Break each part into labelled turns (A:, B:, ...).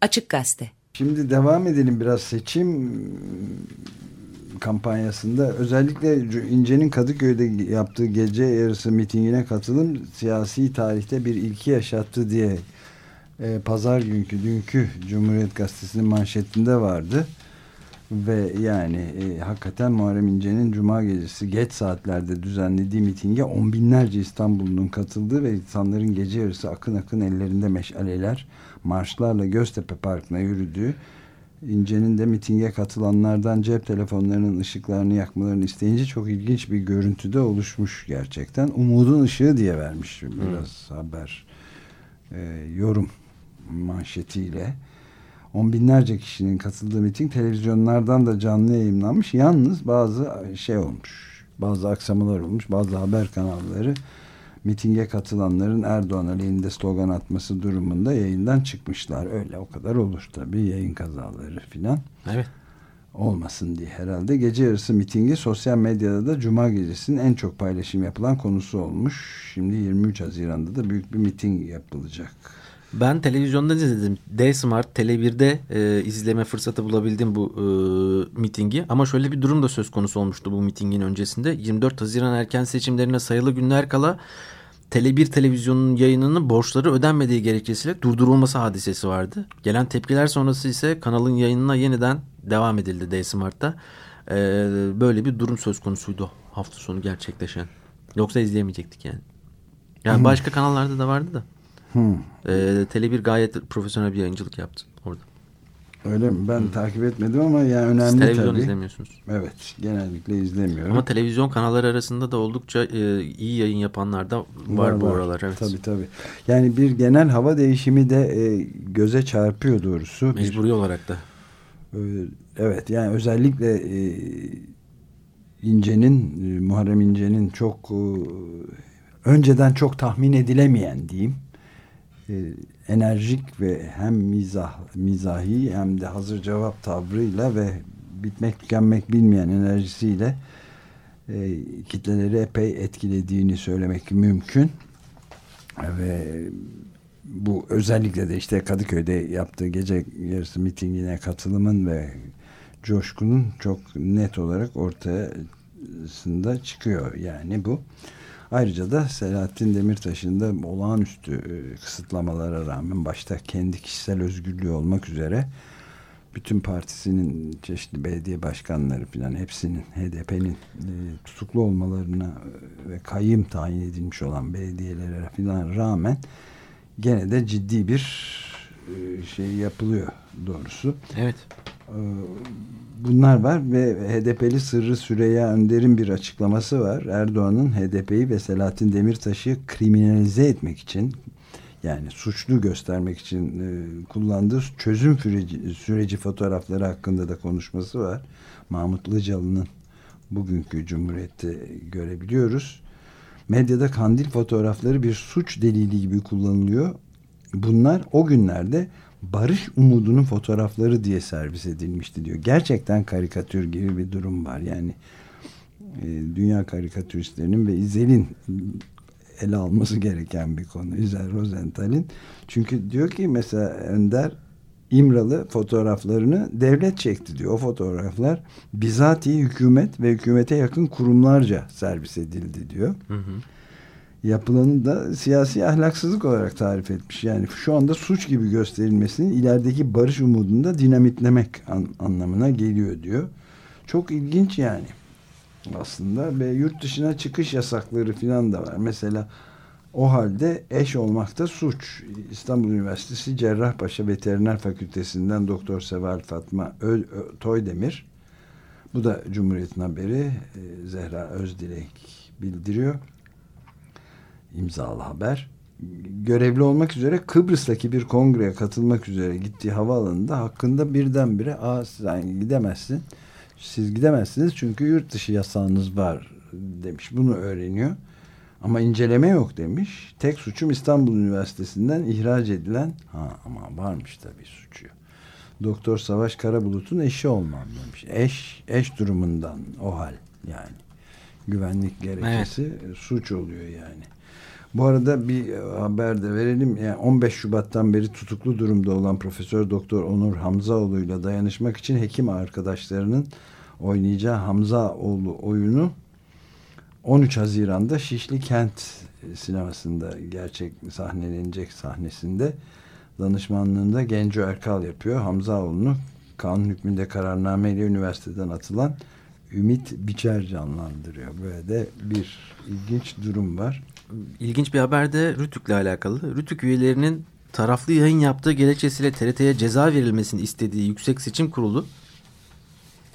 A: Açık Gazete.
B: Şimdi devam edelim biraz seçim kampanyasında özellikle İnce'nin Kadıköy'de yaptığı gece yarısı mitingine katılım siyasi tarihte bir ilki yaşattı diye e, pazar günkü dünkü Cumhuriyet Gazetesi'nin manşetinde vardı. Ve yani e, hakikaten Muharrem İnce'nin Cuma gecesi geç saatlerde düzenlediği mitinge on binlerce İstanbul'un katıldığı ve insanların gece yarısı akın akın ellerinde meşaleler marşlarla Göztepe Parkı'na yürüdüğü İnce'nin de mitinge katılanlardan cep telefonlarının ışıklarını yakmalarını isteyince çok ilginç bir görüntüde oluşmuş gerçekten. Umudun ışığı diye vermiş biraz hmm. haber e, yorum manşetiyle. On binlerce kişinin katıldığı miting televizyonlardan da canlı yayınlanmış. Yalnız bazı şey olmuş. Bazı aksamalar olmuş. Bazı haber kanalları mitinge katılanların Erdoğan aleyhinde slogan atması durumunda yayından çıkmışlar. Öyle o kadar olur tabii yayın kazaları filan.
C: Evet.
B: Olmasın diye herhalde. Gece yarısı mitingi sosyal medyada da Cuma gecesinin en çok paylaşım yapılan konusu olmuş. Şimdi 23 Haziran'da da büyük bir miting yapılacak.
C: Ben televizyonda izledim. D-Smart Tele1'de e, izleme fırsatı bulabildim bu e, mitingi. Ama şöyle bir durum da söz konusu olmuştu bu mitingin öncesinde. 24 Haziran erken seçimlerine sayılı günler kala Tele1 televizyonunun yayınının borçları ödenmediği gerekçesiyle durdurulması hadisesi vardı. Gelen tepkiler sonrası ise kanalın yayınına yeniden devam edildi D-Smart'ta. E, böyle bir durum söz konusuydu hafta sonu gerçekleşen. Yoksa izleyemeyecektik yani. Yani başka kanallarda da vardı da. Hmm. E, Tele1 gayet profesyonel bir yayıncılık yaptı orada.
B: Öyle mi? Ben hmm. takip etmedim ama yani önemli Siz
C: televizyon
B: tabii.
C: izlemiyorsunuz.
B: Evet. Genellikle izlemiyorum.
C: Ama televizyon kanalları arasında da oldukça e, iyi yayın yapanlar da var, var bu var. aralar. Evet.
B: Tabii tabii. Yani bir genel hava değişimi de e, göze çarpıyor doğrusu.
C: Mecburi bir, olarak da.
B: E, evet yani özellikle e, İnce'nin, e, Muharrem İnce'nin çok e, önceden çok tahmin edilemeyen diyeyim e, enerjik ve hem mizah mizahi hem de hazır cevap tavrıyla ve bitmek tükenmek bilmeyen enerjisiyle e, kitleleri epey etkilediğini söylemek mümkün ve bu özellikle de işte Kadıköy'de yaptığı gece yarısı mitingine katılımın ve coşkunun çok net olarak ortasında çıkıyor yani bu. Ayrıca da Selahattin Demirtaş'ın da olağanüstü e, kısıtlamalara rağmen başta kendi kişisel özgürlüğü olmak üzere bütün partisinin çeşitli belediye başkanları falan hepsinin HDP'nin e, tutuklu olmalarına e, ve kayyım tayin edilmiş olan belediyelere falan rağmen gene de ciddi bir şey yapılıyor doğrusu.
C: Evet.
B: E, bunlar var ve HDP'li Sırrı Süreyya Önder'in bir açıklaması var. Erdoğan'ın HDP'yi ve Selahattin Demirtaş'ı kriminalize etmek için yani suçlu göstermek için e, kullandığı çözüm süreci, süreci fotoğrafları hakkında da konuşması var. Mahmut Lıcalı'nın bugünkü Cumhuriyet'te görebiliyoruz. Medyada kandil fotoğrafları bir suç delili gibi kullanılıyor. Bunlar o günlerde barış umudunun fotoğrafları diye servis edilmişti diyor. Gerçekten karikatür gibi bir durum var. Yani e, dünya karikatüristlerinin ve İzel'in ele alması gereken bir konu. İzel Rosenthal'in. Çünkü diyor ki mesela Önder İmralı fotoğraflarını devlet çekti diyor. O fotoğraflar bizatihi hükümet ve hükümete yakın kurumlarca servis edildi diyor. Hı hı yapılanı da siyasi ahlaksızlık olarak tarif etmiş. Yani şu anda suç gibi gösterilmesinin ilerideki barış umudunu da dinamitlemek an, anlamına geliyor diyor. Çok ilginç yani aslında ve yurt dışına çıkış yasakları falan da var. Mesela o halde eş olmakta suç. İstanbul Üniversitesi Cerrahpaşa Veteriner Fakültesinden Doktor Seval Fatma Ö Ö Toydemir bu da Cumhuriyet'in haberi e, Zehra Özdilek bildiriyor imzalı haber. Görevli olmak üzere Kıbrıs'taki bir kongreye katılmak üzere gittiği havaalanında hakkında birdenbire Aa, sen gidemezsin. Siz gidemezsiniz çünkü yurt dışı yasağınız var demiş. Bunu öğreniyor. Ama inceleme yok demiş. Tek suçum İstanbul Üniversitesi'nden ihraç edilen ha ama varmış tabii suçu. Doktor Savaş Karabulut'un eşi olmam demiş. Eş, eş durumundan o hal yani. Güvenlik gerekçesi evet. suç oluyor yani. Bu arada bir haber de verelim. Yani 15 Şubat'tan beri tutuklu durumda olan Profesör Doktor Onur Hamzaoğlu ile dayanışmak için hekim arkadaşlarının oynayacağı Hamzaoğlu oyunu 13 Haziran'da Şişli Kent sinemasında gerçek sahnelenecek sahnesinde danışmanlığında Genco Erkal yapıyor. Hamzaoğlu'nu kanun hükmünde kararnameyle üniversiteden atılan Ümit Biçer canlandırıyor. Böyle de bir ilginç durum var.
C: İlginç bir haber de Rütük'le alakalı. Rütük üyelerinin taraflı yayın yaptığı gerekçesiyle TRT'ye ceza verilmesini istediği Yüksek Seçim Kurulu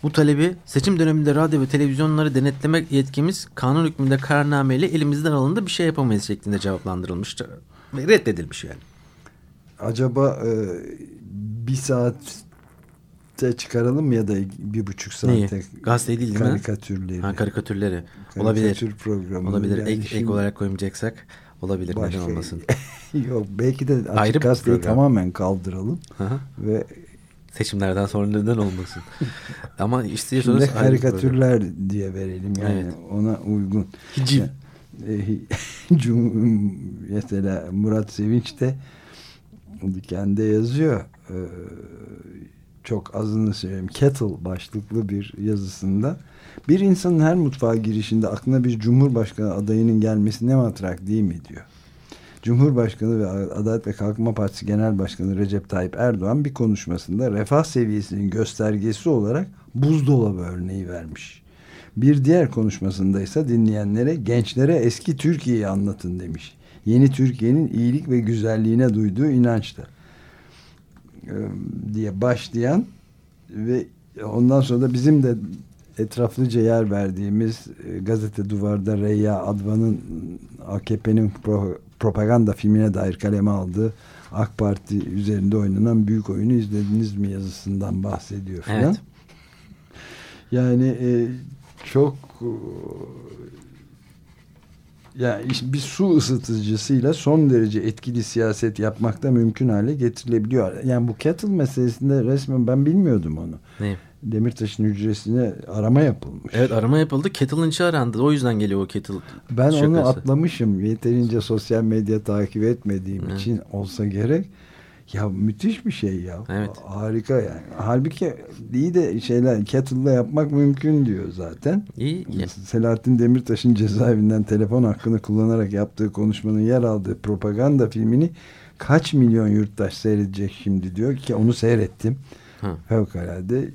C: bu talebi seçim döneminde radyo ve televizyonları denetlemek yetkimiz kanun hükmünde kararnameyle elimizden alındı bir şey yapamayız şeklinde cevaplandırılmış ve reddedilmiş yani.
B: Acaba e, bir saat çıkaralım ya da bir buçuk saate
C: Neyi? Gazete değil
B: karikatürleri.
C: Ha, karikatürleri.
B: Karikatür
C: olabilir.
B: programı.
C: Olabilir.
B: Yani
C: ek, ek olarak koymayacaksak olabilir.
B: Başka,
C: Neden olmasın?
B: Yok belki de açık
C: Ayrı
B: gazeteyi tamamen kaldıralım.
C: Aha.
B: Ve
C: seçimlerden sonra neden olmasın? Ama
B: istiyorsanız Şimdi karikatürler diye verelim yani evet. ona uygun.
C: Hiciv.
B: mesela Murat Sevinç de kendi yazıyor. Çok azını söyleyeyim. Kettle başlıklı bir yazısında. Bir insanın her mutfağa girişinde aklına bir cumhurbaşkanı adayının gelmesi ne matrak değil mi diyor. Cumhurbaşkanı ve Adalet ve Kalkınma Partisi Genel Başkanı Recep Tayyip Erdoğan bir konuşmasında refah seviyesinin göstergesi olarak buzdolabı örneği vermiş. Bir diğer konuşmasında ise dinleyenlere gençlere eski Türkiye'yi anlatın demiş. Yeni Türkiye'nin iyilik ve güzelliğine duyduğu inançta diye başlayan ve ondan sonra da bizim de etraflıca yer verdiğimiz gazete duvarda Reya Advan'ın AKP'nin pro, propaganda filmine dair kaleme aldığı AK Parti üzerinde oynanan büyük oyunu izlediniz mi yazısından bahsediyor falan. Evet. Yani e, çok yani bir su ısıtıcısıyla son derece etkili siyaset yapmakta mümkün hale getirilebiliyor. Yani bu kettle meselesinde resmen ben bilmiyordum onu.
C: Ne?
B: Demirtaş'ın hücresine arama yapılmış.
C: Evet arama yapıldı. Kettle'ın içi arandı. O yüzden geliyor o kettle
B: Ben şakası. onu atlamışım. Yeterince sosyal medya takip etmediğim evet. için olsa gerek. Ya müthiş bir şey ya.
C: Evet.
B: Harika yani. Halbuki iyi de şeyler kettle'la yapmak mümkün diyor zaten.
C: İyi. iyi.
B: Selahattin Demirtaş'ın cezaevinden telefon hakkını kullanarak yaptığı konuşmanın yer aldığı propaganda filmini kaç milyon yurttaş seyredecek şimdi diyor ki onu seyrettim. Hı. Fevkalade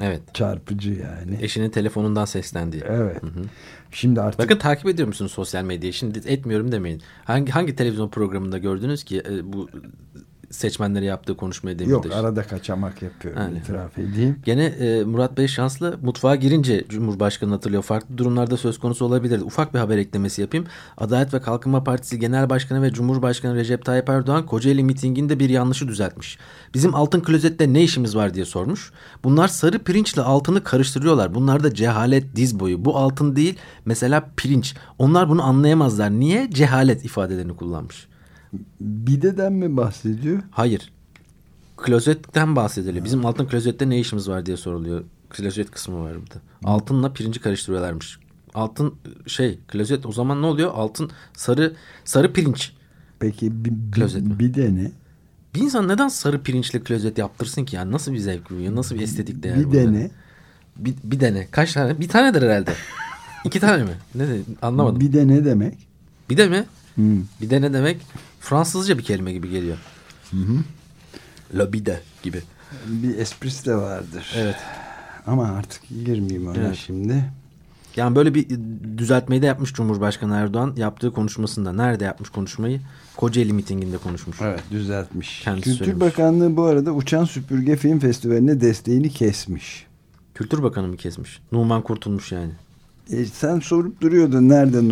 C: Evet.
B: Çarpıcı yani.
C: Eşinin telefonundan seslendiği.
B: Evet. Hı hı. Şimdi artık
C: Bakın takip ediyor musunuz sosyal medyayı? Şimdi etmiyorum demeyin. Hangi hangi televizyon programında gördünüz ki e, bu seçmenlere yaptığı konuşmayı Demirtaş.
B: Yok arada kaçamak yapıyor yani. itiraf edeyim.
C: Gene e, Murat Bey şanslı mutfağa girince Cumhurbaşkanı hatırlıyor. Farklı durumlarda söz konusu olabilir. Ufak bir haber eklemesi yapayım. Adalet ve Kalkınma Partisi Genel Başkanı ve Cumhurbaşkanı Recep Tayyip Erdoğan Kocaeli mitinginde bir yanlışı düzeltmiş. Bizim altın klozette ne işimiz var diye sormuş. Bunlar sarı pirinçle altını karıştırıyorlar. Bunlar da cehalet diz boyu. Bu altın değil mesela pirinç. Onlar bunu anlayamazlar. Niye? Cehalet ifadelerini kullanmış.
B: Bideden mi bahsediyor?
C: Hayır. Klozetten bahsediliyor. Bizim altın klozette ne işimiz var diye soruluyor. Klozet kısmı var burada. Altınla pirinci karıştırıyorlarmış. Altın şey klozet o zaman ne oluyor? Altın sarı sarı pirinç.
B: Peki bi, bi, bide ne?
C: Bir insan neden sarı pirinçle klozet yaptırsın ki? Yani nasıl bir zevk bu? Nasıl bir estetik değer
B: bir de ne?
C: Bir, bir de ne? Kaç tane? Bir tanedir herhalde. İki tane mi? Ne de, anlamadım.
B: Bir de ne demek?
C: Bir de mi?
B: Hmm.
C: Bir de ne demek? Fransızca bir kelime gibi geliyor.
B: Hı hı.
C: Labide gibi.
B: Bir esprisi de vardır.
C: Evet.
B: Ama artık girmeyeyim ona evet. şimdi.
C: Yani böyle bir düzeltmeyi de yapmış Cumhurbaşkanı Erdoğan yaptığı konuşmasında. Nerede yapmış konuşmayı? Kocaeli mitinginde konuşmuş.
B: Evet düzeltmiş.
C: Kendisi
B: Kültür
C: söylemiş.
B: Bakanlığı bu arada Uçan Süpürge Film Festivali'ne desteğini kesmiş.
C: Kültür Bakanı mı kesmiş? Numan kurtulmuş yani.
B: E, sen sorup duruyordun nerede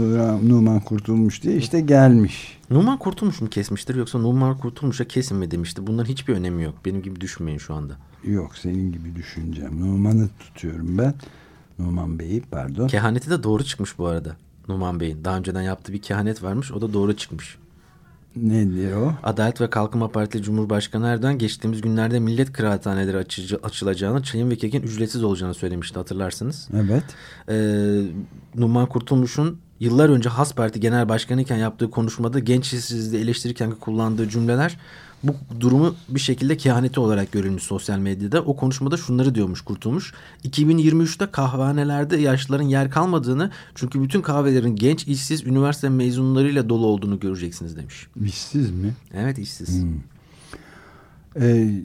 B: Numan kurtulmuş diye işte gelmiş.
C: Numan kurtulmuş mu kesmiştir yoksa Numan kurtulmuşa kesin mi demişti. Bunların hiçbir önemi yok. Benim gibi düşünmeyin şu anda.
B: Yok senin gibi düşüneceğim. Numan'ı tutuyorum ben. Numan Bey'i pardon.
C: Kehaneti de doğru çıkmış bu arada. Numan Bey'in. Daha önceden yaptığı bir kehanet varmış. O da doğru çıkmış.
B: Ne diyor o?
C: Adalet ve Kalkınma Partili Cumhurbaşkanı Erdoğan geçtiğimiz günlerde millet kıraathaneleri açılacağını, çayın ve kekin ücretsiz olacağını söylemişti hatırlarsınız.
B: Evet.
C: Ee, Numan Kurtulmuş'un yıllar önce Has Parti Genel Başkanı iken yaptığı konuşmada genç işsizliği eleştirirken kullandığı cümleler bu durumu bir şekilde kehaneti olarak görülmüş sosyal medyada. O konuşmada şunları diyormuş Kurtulmuş. 2023'te kahvehanelerde yaşlıların yer kalmadığını çünkü bütün kahvelerin genç işsiz üniversite mezunlarıyla dolu olduğunu göreceksiniz demiş.
B: İşsiz mi?
C: Evet işsiz. Hmm.
B: Ee,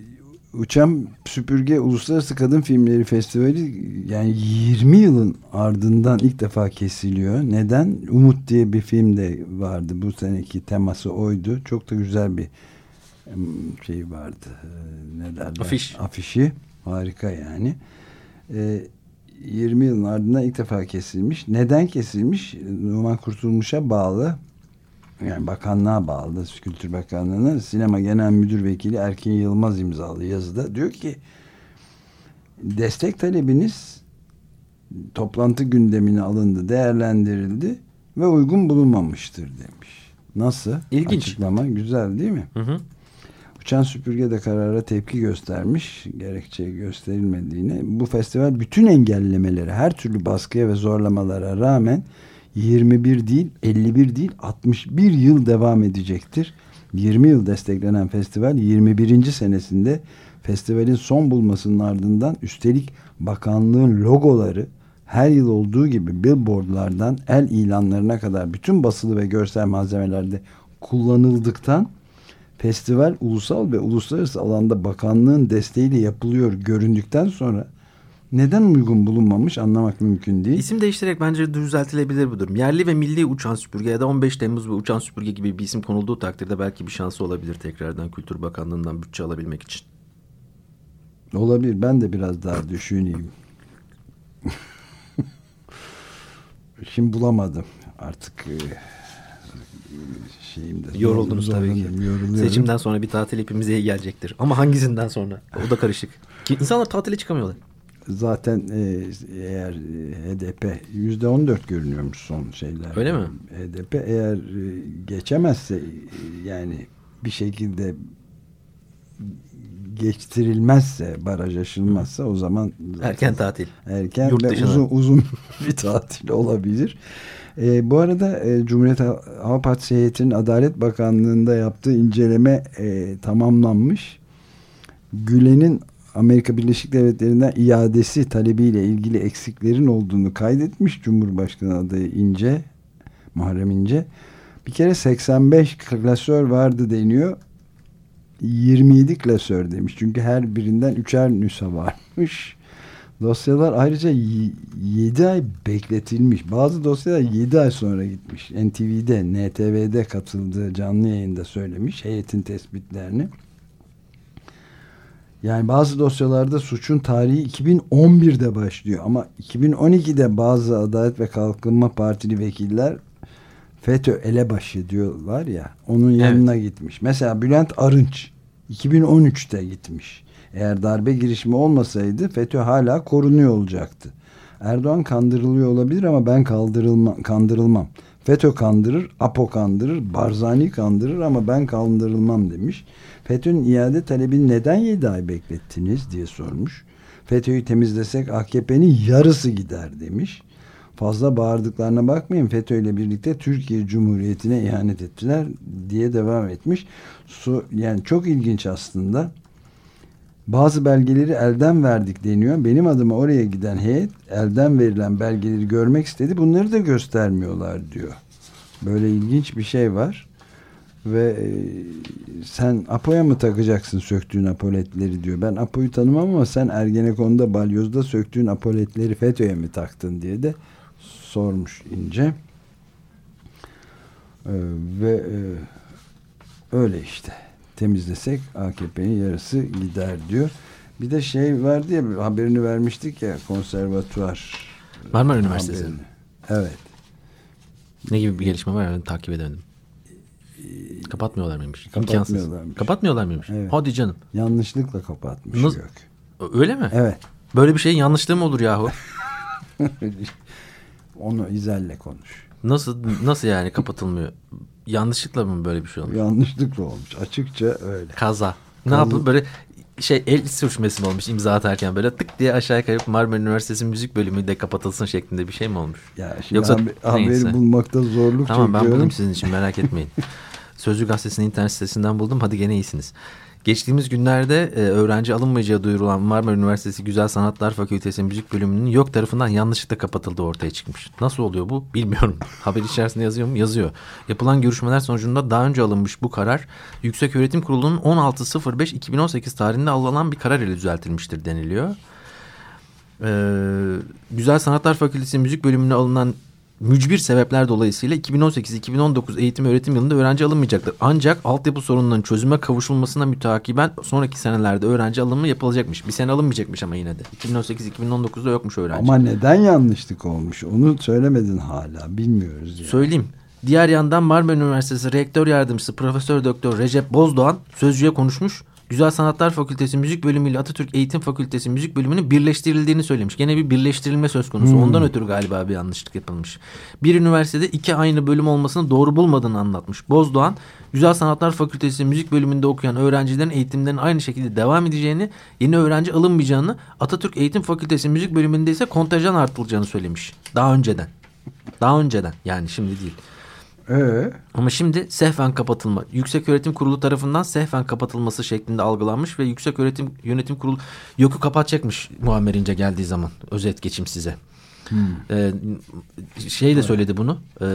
B: Uçan Süpürge Uluslararası Kadın Filmleri Festivali yani 20 yılın ardından ilk defa kesiliyor. Neden? Umut diye bir film de vardı. Bu seneki teması oydu. Çok da güzel bir şey vardı. Ee, ne derler?
C: Afiş.
B: Afişi. Harika yani. Ee, 20 yılın ardından ilk defa kesilmiş. Neden kesilmiş? Numan Kurtulmuş'a bağlı yani bakanlığa bağlı Kültür Bakanlığı'na sinema genel müdür vekili Erkin Yılmaz imzalı yazıda diyor ki destek talebiniz toplantı gündemine alındı, değerlendirildi ve uygun bulunmamıştır demiş. Nasıl?
C: İlginç.
B: Açıklama güzel değil mi?
C: Hı hı.
B: Uçan Süpürge de karara tepki göstermiş. Gerekçe gösterilmediğini. Bu festival bütün engellemeleri, her türlü baskıya ve zorlamalara rağmen 21 değil, 51 değil, 61 yıl devam edecektir. 20 yıl desteklenen festival 21. senesinde festivalin son bulmasının ardından üstelik bakanlığın logoları her yıl olduğu gibi billboardlardan el ilanlarına kadar bütün basılı ve görsel malzemelerde kullanıldıktan festival ulusal ve uluslararası alanda bakanlığın desteğiyle yapılıyor göründükten sonra neden uygun bulunmamış anlamak mümkün değil.
C: İsim değiştirerek bence düzeltilebilir bu durum. Yerli ve milli uçan süpürge ya da 15 Temmuz ve uçan süpürge gibi bir isim konulduğu takdirde belki bir şansı olabilir tekrardan Kültür Bakanlığı'ndan bütçe alabilmek için.
B: Olabilir. Ben de biraz daha düşüneyim. Şimdi bulamadım. Artık e, şeyimde.
C: Yoruldunuz tabii ki. Seçimden sonra bir tatil hepimize iyi gelecektir. Ama hangisinden sonra? O da karışık. Ki insanlar tatile çıkamıyorlar
B: zaten e, eğer e, HDP yüzde on dört görünüyormuş son şeyler.
C: Öyle mi?
B: HDP eğer e, geçemezse yani bir şekilde geçtirilmezse baraj aşılmazsa o zaman
C: erken tatil.
B: Erken Yurt ve dışına. uzun uzun bir tatil olabilir. E, bu arada e, Cumhuriyet Hava Partisi heyetinin Adalet Bakanlığı'nda yaptığı inceleme e, tamamlanmış. Gülen'in Amerika Birleşik Devletleri'nden iadesi talebiyle ilgili eksiklerin olduğunu kaydetmiş Cumhurbaşkanı adayı İnce, Muharrem İnce. Bir kere 85 klasör vardı deniyor. 27 klasör demiş. Çünkü her birinden üçer nüsa varmış. Dosyalar ayrıca 7 ay bekletilmiş. Bazı dosyalar 7 ay sonra gitmiş. NTV'de, NTV'de katıldığı canlı yayında söylemiş heyetin tespitlerini. Yani bazı dosyalarda suçun tarihi 2011'de başlıyor ama 2012'de bazı Adalet ve Kalkınma Partili vekiller FETÖ elebaşı diyorlar ya onun yanına evet. gitmiş. Mesela Bülent Arınç 2013'te gitmiş. Eğer darbe girişimi olmasaydı FETÖ hala korunuyor olacaktı. Erdoğan kandırılıyor olabilir ama ben kaldırılma, kandırılmam. FETÖ kandırır, APO kandırır, Barzani kandırır ama ben kandırılmam demiş. FETÖ'nün iade talebini neden 7 ay beklettiniz diye sormuş. FETÖ'yü temizlesek AKP'nin yarısı gider demiş. Fazla bağırdıklarına bakmayın FETÖ ile birlikte Türkiye Cumhuriyeti'ne ihanet ettiler diye devam etmiş. Su, yani çok ilginç aslında. Bazı belgeleri elden verdik deniyor. Benim adıma oraya giden heyet elden verilen belgeleri görmek istedi. Bunları da göstermiyorlar diyor. Böyle ilginç bir şey var. Ve e, sen Apo'ya mı takacaksın söktüğün apoletleri diyor. Ben Apo'yu tanımam ama sen Ergenekon'da balyozda söktüğün apoletleri FETÖ'ye mi taktın diye de sormuş ince. Ee, ve e, öyle işte temizlesek AKP'nin yarısı gider diyor. Bir de şey vardı ya haberini vermiştik ya konservatuvar
C: Marmara Üniversitesi.
B: Evet.
C: Ne gibi bir gelişme var ben takip edemedim. Kapatmıyorlar mıymış?
B: Kapatmıyorlarmış.
C: Kapatmıyorlar mıymış? Evet. Hadi canım.
B: Yanlışlıkla kapatmış Nasıl? Gök.
C: Öyle mi?
B: Evet.
C: Böyle bir şeyin yanlışlığı mı olur yahu?
B: Onu İzel'le konuş.
C: Nasıl nasıl yani kapatılmıyor? Yanlışlıkla mı böyle bir şey olmuş?
B: Yanlışlıkla olmuş. Açıkça öyle.
C: Kaza. Ne Kaza. yapın böyle şey el sürçmesi mi olmuş imza atarken böyle tık diye aşağı kayıp Marmara Üniversitesi müzik bölümü de kapatılsın şeklinde bir şey mi olmuş?
B: Ya şimdi Yoksa, haber, haberi bulmakta zorluk
C: tamam,
B: çekiyorum.
C: Tamam ben bulayım sizin için merak etmeyin. Sözcü gazetesinin internet sitesinden buldum. Hadi gene iyisiniz. Geçtiğimiz günlerde e, öğrenci alınmayacağı duyurulan Marmara Üniversitesi Güzel Sanatlar Fakültesi Müzik Bölümünün yok tarafından yanlışlıkla kapatıldığı ortaya çıkmış. Nasıl oluyor bu bilmiyorum. Haber içerisinde yazıyor mu? Yazıyor. Yapılan görüşmeler sonucunda daha önce alınmış bu karar Yüksek Öğretim Kurulu'nun 16.05.2018 tarihinde alınan bir karar ile düzeltilmiştir deniliyor. Ee, Güzel Sanatlar Fakültesi Müzik Bölümüne alınan mücbir sebepler dolayısıyla 2018-2019 eğitim öğretim yılında öğrenci alınmayacaktır. Ancak altyapı sorunlarının çözüme kavuşulmasına müteakiben sonraki senelerde öğrenci alımı yapılacakmış. Bir sene alınmayacakmış ama yine de. 2018-2019'da yokmuş öğrenci.
B: Ama neden yanlışlık olmuş? Onu söylemedin hala. Bilmiyoruz. Yani.
C: Söyleyeyim. Diğer yandan Marmara Üniversitesi Rektör Yardımcısı Profesör Doktor Recep Bozdoğan sözcüye konuşmuş. Güzel Sanatlar Fakültesi Müzik Bölümü ile Atatürk Eğitim Fakültesi Müzik Bölümünün birleştirildiğini söylemiş. Gene bir birleştirilme söz konusu. Hmm. Ondan ötürü galiba bir yanlışlık yapılmış. Bir üniversitede iki aynı bölüm olmasını doğru bulmadığını anlatmış. Bozdoğan, Güzel Sanatlar Fakültesi Müzik Bölümünde okuyan öğrencilerin eğitimlerinin aynı şekilde devam edeceğini, yeni öğrenci alınmayacağını, Atatürk Eğitim Fakültesi Müzik Bölümünde ise kontenjan artılacağını söylemiş. Daha önceden. Daha önceden yani şimdi değil.
B: Ee?
C: Ama şimdi sehven kapatılma. Yüksek Öğretim Kurulu tarafından sehven kapatılması şeklinde algılanmış ve Yüksek Öğretim Yönetim Kurulu yoku kapatacakmış Muammer İnce geldiği zaman. Özet geçim size. Hmm. Ee, şey de söyledi bunu. Ee,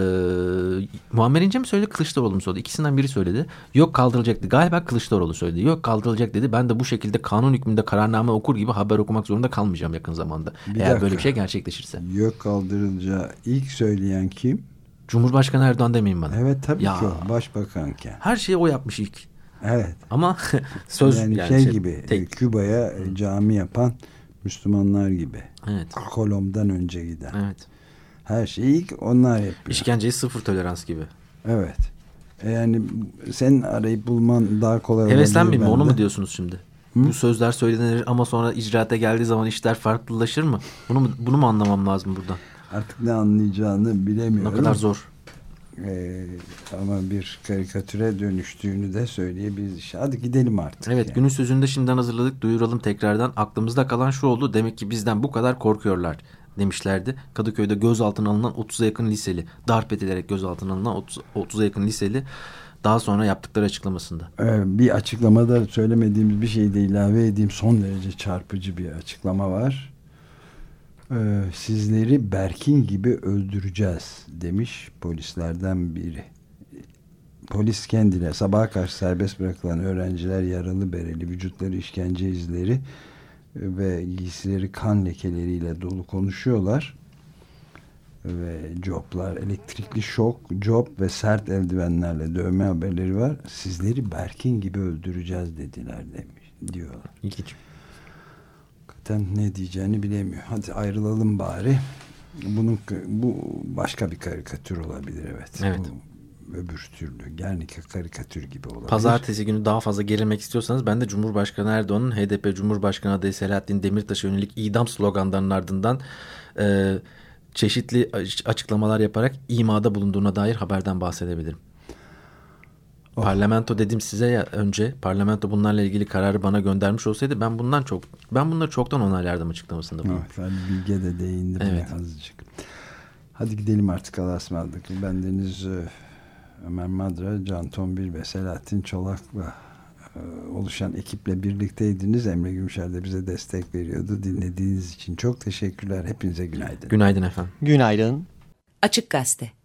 C: Muammer İnce mi söyledi Kılıçdaroğlu mu söyledi? İkisinden biri söyledi. Yok kaldırılacaktı. Galiba Kılıçdaroğlu söyledi. Yok kaldırılacak dedi. Ben de bu şekilde kanun hükmünde kararname okur gibi haber okumak zorunda kalmayacağım yakın zamanda. Bir Eğer dakika. böyle bir şey gerçekleşirse.
B: Yok kaldırılacağı ilk söyleyen kim?
C: Cumhurbaşkanı Erdoğan demeyin bana.
B: Evet tabii ya, ki o başbakanken.
C: Her şeyi o yapmış ilk.
B: Evet.
C: Ama söz
B: yani, yani şey, şey gibi tek. Küba'ya cami yapan Müslümanlar gibi.
C: Evet.
B: Kolom'dan önce giden.
C: Evet.
B: Her şeyi ilk onlar yapıyor.
C: İşkenceyi sıfır tolerans gibi.
B: Evet. E yani senin arayıp bulman daha kolay
C: olabilir. Heveslenmeyeyim mi? Onu mu diyorsunuz şimdi? Hı? Bu sözler söylenir ama sonra icraate geldiği zaman işler farklılaşır mı? Bunu mu, bunu mu anlamam lazım buradan?
B: Artık ne anlayacağını bilemiyorum.
C: Ne kadar zor.
B: Ee, ama bir karikatüre dönüştüğünü de söyleyebiliriz. Hadi gidelim artık.
C: Evet yani. günün sözünde şimdiden hazırladık. Duyuralım tekrardan. Aklımızda kalan şu oldu. Demek ki bizden bu kadar korkuyorlar demişlerdi. Kadıköy'de gözaltına alınan 30'a yakın liseli darp edilerek gözaltına alınan 30, 30'a yakın liseli daha sonra yaptıkları açıklamasında.
B: Ee, bir açıklamada söylemediğimiz bir şey de ilave edeyim. Son derece çarpıcı bir açıklama var sizleri Berkin gibi öldüreceğiz demiş polislerden biri. Polis kendine sabaha karşı serbest bırakılan öğrenciler yaralı bereli vücutları işkence izleri ve giysileri kan lekeleriyle dolu konuşuyorlar ve coplar elektrikli şok, cop ve sert eldivenlerle dövme haberleri var. Sizleri Berkin gibi öldüreceğiz dediler demiş diyorlar.
C: İlginç
B: hakikaten ne diyeceğini bilemiyor. Hadi ayrılalım bari. Bunun bu başka bir karikatür olabilir evet.
C: Evet.
B: Bu, öbür türlü Gernika karikatür gibi olabilir.
C: Pazartesi günü daha fazla gerilmek istiyorsanız ben de Cumhurbaşkanı Erdoğan'ın HDP Cumhurbaşkanı adayı Selahattin Demirtaş'a yönelik idam sloganlarının ardından e, çeşitli açıklamalar yaparak imada bulunduğuna dair haberden bahsedebilirim. Oh. Parlamento dedim size ya önce parlamento bunlarla ilgili kararı bana göndermiş olsaydı ben bundan çok ben bunları çoktan onaylardım açıklamasında.
B: Evet, ben Bilge de değindi evet. azıcık. Hadi gidelim artık Allah'a ısmarladık. Ben Deniz e, Ömer Madra, Can Tombil ve Selahattin Çolak'la e, oluşan ekiple birlikteydiniz. Emre Gümüşer de bize destek veriyordu. Dinlediğiniz için çok teşekkürler. Hepinize günaydın.
C: Günaydın efendim.
A: Günaydın.
D: Açık Gazete